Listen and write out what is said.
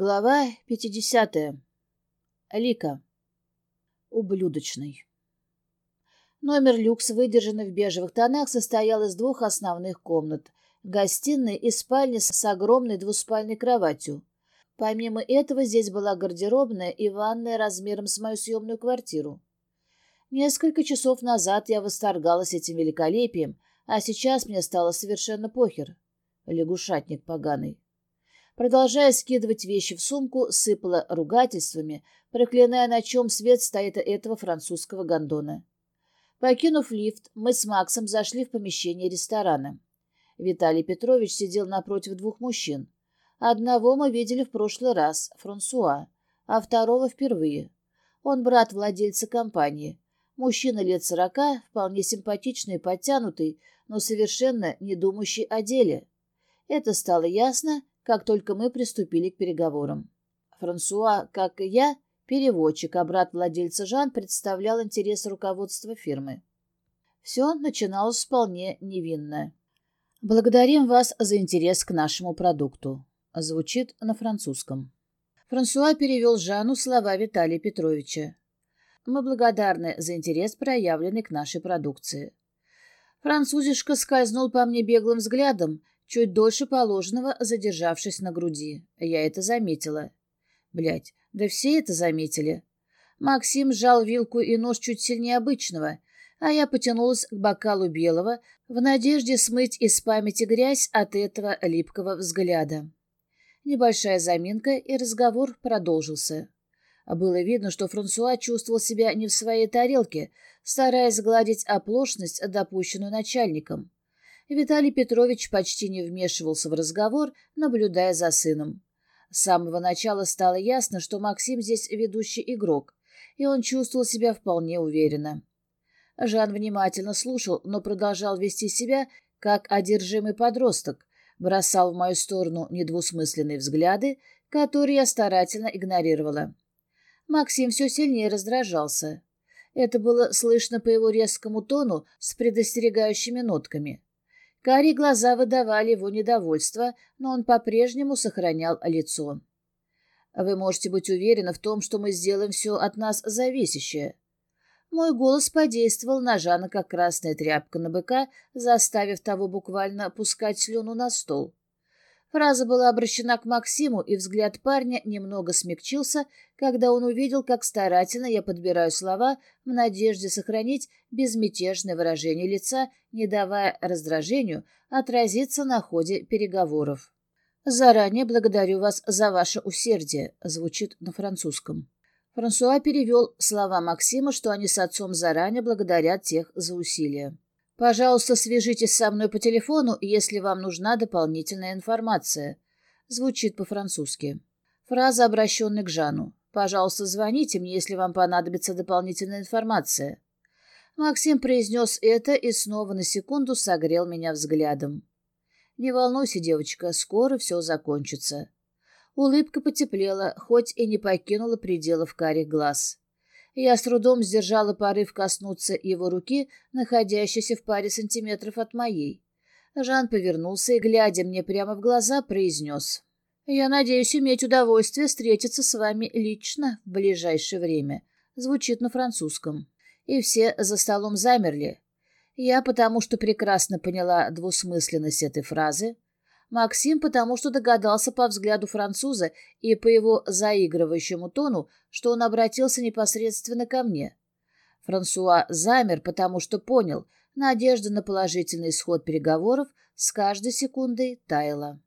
Глава 50. Лика. Ублюдочный. Номер люкс, выдержанный в бежевых тонах, состоял из двух основных комнат – гостиной и спальни с огромной двуспальной кроватью. Помимо этого здесь была гардеробная и ванная размером с мою съемную квартиру. Несколько часов назад я восторгалась этим великолепием, а сейчас мне стало совершенно похер. Лягушатник поганый. Продолжая скидывать вещи в сумку, сыпала ругательствами, проклиная, на чем свет стоит этого французского гондона. Покинув лифт, мы с Максом зашли в помещение ресторана. Виталий Петрович сидел напротив двух мужчин. Одного мы видели в прошлый раз, Франсуа, а второго впервые. Он брат владельца компании. Мужчина лет сорока, вполне симпатичный и подтянутый, но совершенно не думающий о деле. Это стало ясно, как только мы приступили к переговорам. Франсуа, как и я, переводчик, а брат владельца Жан представлял интересы руководства фирмы. Все начиналось вполне невинно. «Благодарим вас за интерес к нашему продукту», — звучит на французском. Франсуа перевел Жану слова Виталия Петровича. «Мы благодарны за интерес, проявленный к нашей продукции». Французишка скользнул по мне беглым взглядом, чуть дольше положенного, задержавшись на груди. Я это заметила. Блядь, да все это заметили. Максим сжал вилку и нож чуть сильнее обычного, а я потянулась к бокалу белого в надежде смыть из памяти грязь от этого липкого взгляда. Небольшая заминка, и разговор продолжился. Было видно, что Франсуа чувствовал себя не в своей тарелке, стараясь сгладить оплошность, допущенную начальником. Виталий Петрович почти не вмешивался в разговор, наблюдая за сыном. С самого начала стало ясно, что Максим здесь ведущий игрок, и он чувствовал себя вполне уверенно. Жан внимательно слушал, но продолжал вести себя, как одержимый подросток, бросал в мою сторону недвусмысленные взгляды, которые я старательно игнорировала. Максим все сильнее раздражался. Это было слышно по его резкому тону с предостерегающими нотками. Карие глаза выдавали его недовольство, но он по-прежнему сохранял лицо. «Вы можете быть уверены в том, что мы сделаем все от нас зависящее». Мой голос подействовал на Жана, как красная тряпка на быка, заставив того буквально пускать слюну на стол. Фраза была обращена к Максиму, и взгляд парня немного смягчился, когда он увидел, как старательно я подбираю слова в надежде сохранить безмятежное выражение лица, не давая раздражению отразиться на ходе переговоров. «Заранее благодарю вас за ваше усердие», — звучит на французском. Франсуа перевел слова Максима, что они с отцом заранее благодарят тех за усилия. «Пожалуйста, свяжитесь со мной по телефону, если вам нужна дополнительная информация». Звучит по-французски. Фраза, обращенная к Жану. «Пожалуйста, звоните мне, если вам понадобится дополнительная информация». Максим произнес это и снова на секунду согрел меня взглядом. «Не волнуйся, девочка, скоро все закончится». Улыбка потеплела, хоть и не покинула пределов карих глаз. Я с трудом сдержала порыв коснуться его руки, находящейся в паре сантиметров от моей. Жан повернулся и, глядя мне прямо в глаза, произнес. «Я надеюсь иметь удовольствие встретиться с вами лично в ближайшее время», звучит на французском. И все за столом замерли. Я потому что прекрасно поняла двусмысленность этой фразы, Максим потому что догадался по взгляду француза и по его заигрывающему тону, что он обратился непосредственно ко мне. Франсуа замер, потому что понял, надежда на положительный исход переговоров с каждой секундой таяла.